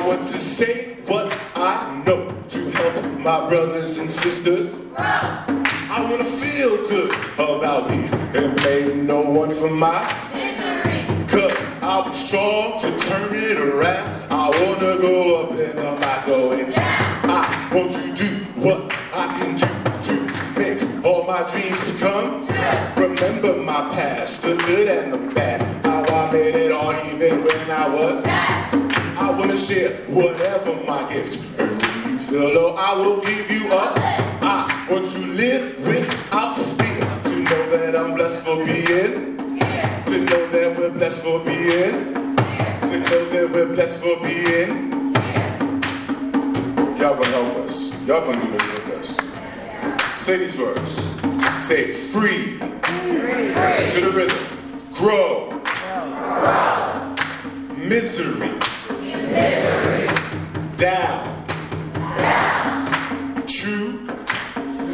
I want to say what I know to help my brothers and sisters. I want to feel good about me and blame no one for my misery. Cause I'm strong to turn it around. I want to go up and I'm not going. Yeah. I want to do what I can do to make all my dreams come. Yeah. Remember my past, the good and the bad. How I made it all even when I was share whatever my gift. And when you feel low, I will give you up. I want to live without fear. To know that I'm blessed for being. To know that we're blessed for being. To know that we're blessed for being. Y'all gonna help us. Y'all gonna do this with us. Say these words. Say free. free. To the rhythm. Grow. Grow. Misery. Down. Down. True.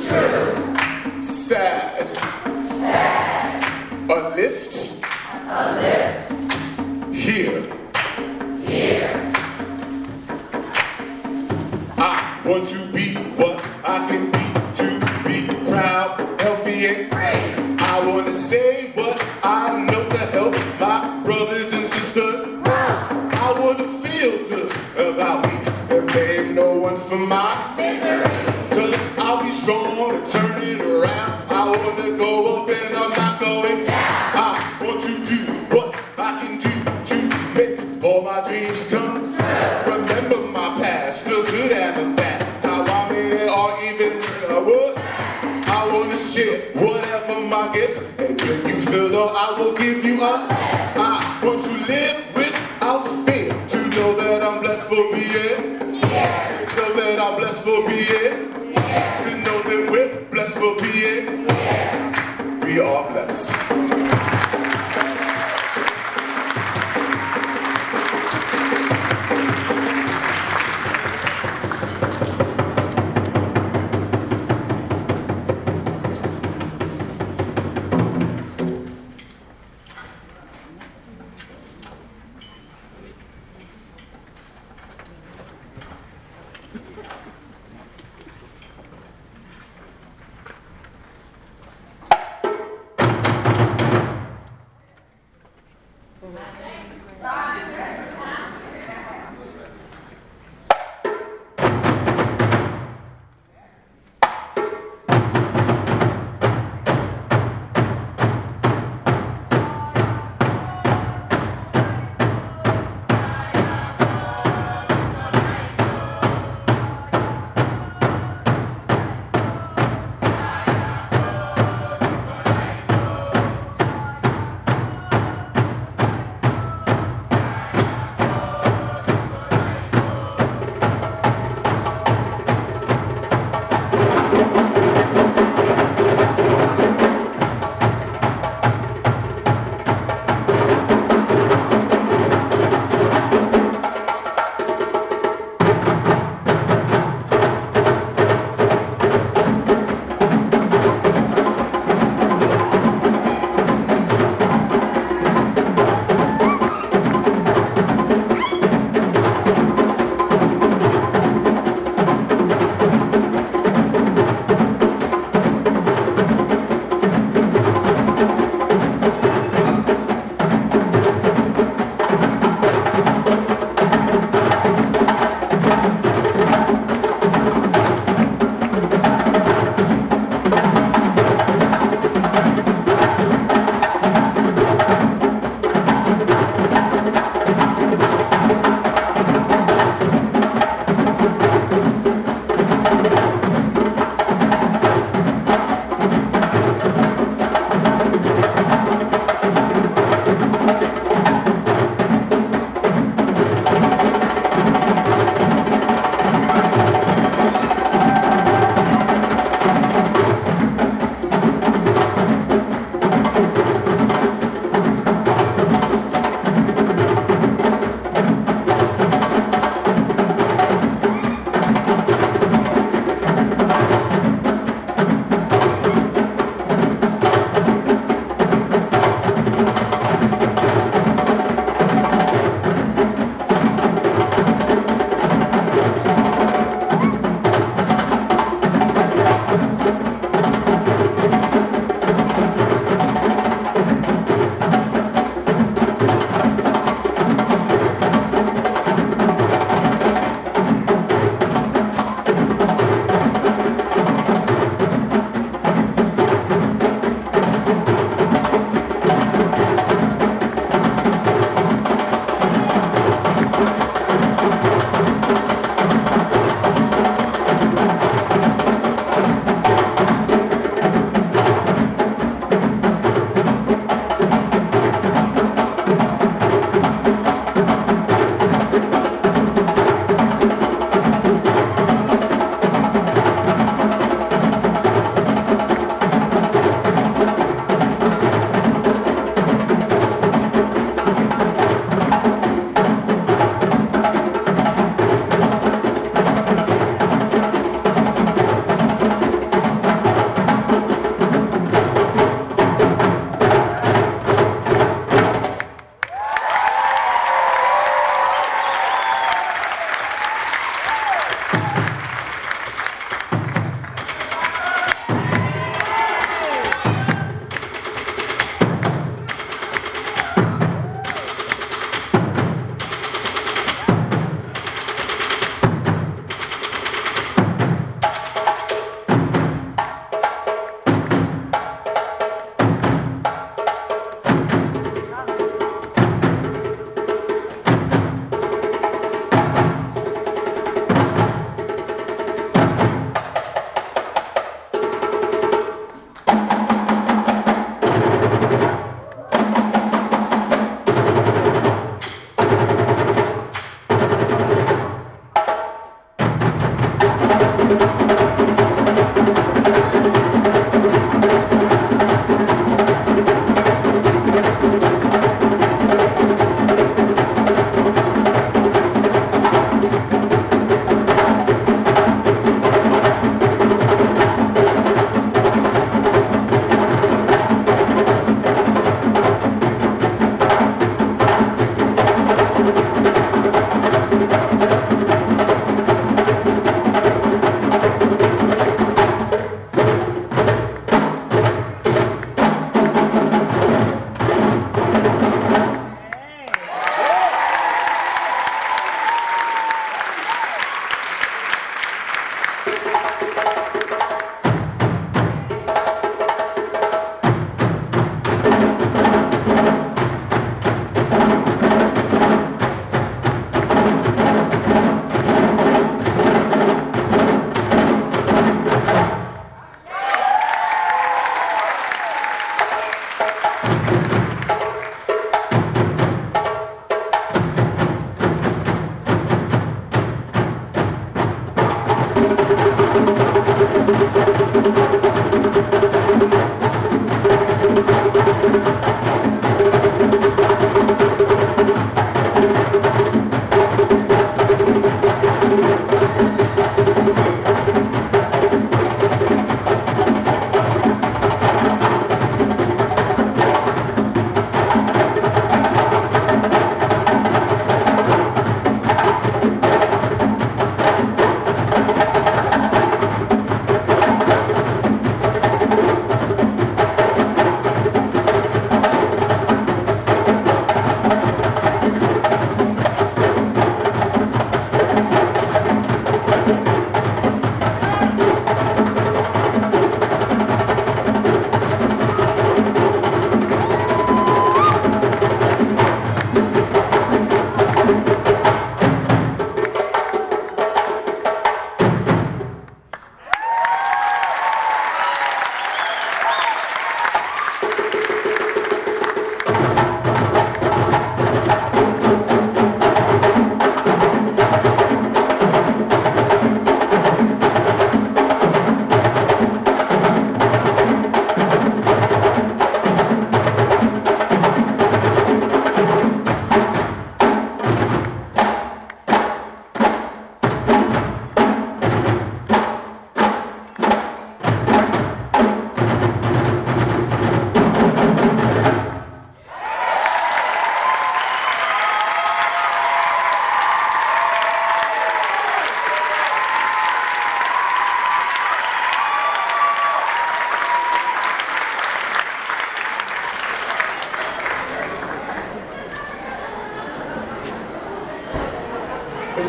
True. Sad. Sad. A lift. A lift. Here. Here. I want to be what I can be. dreams come. Remember my past, still good at the back. How I made it all even when I was. I wanna share whatever my gift. And when you feel low, I will give you up. I want to live without fear. To know that I'm blessed for being. Yeah. To know that I'm blessed for being. Yeah. To know that we're blessed for being. Yeah. We are blessed.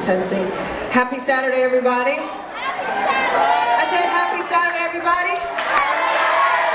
Testing. Happy Saturday, everybody. Happy Saturday. I said happy Saturday, everybody.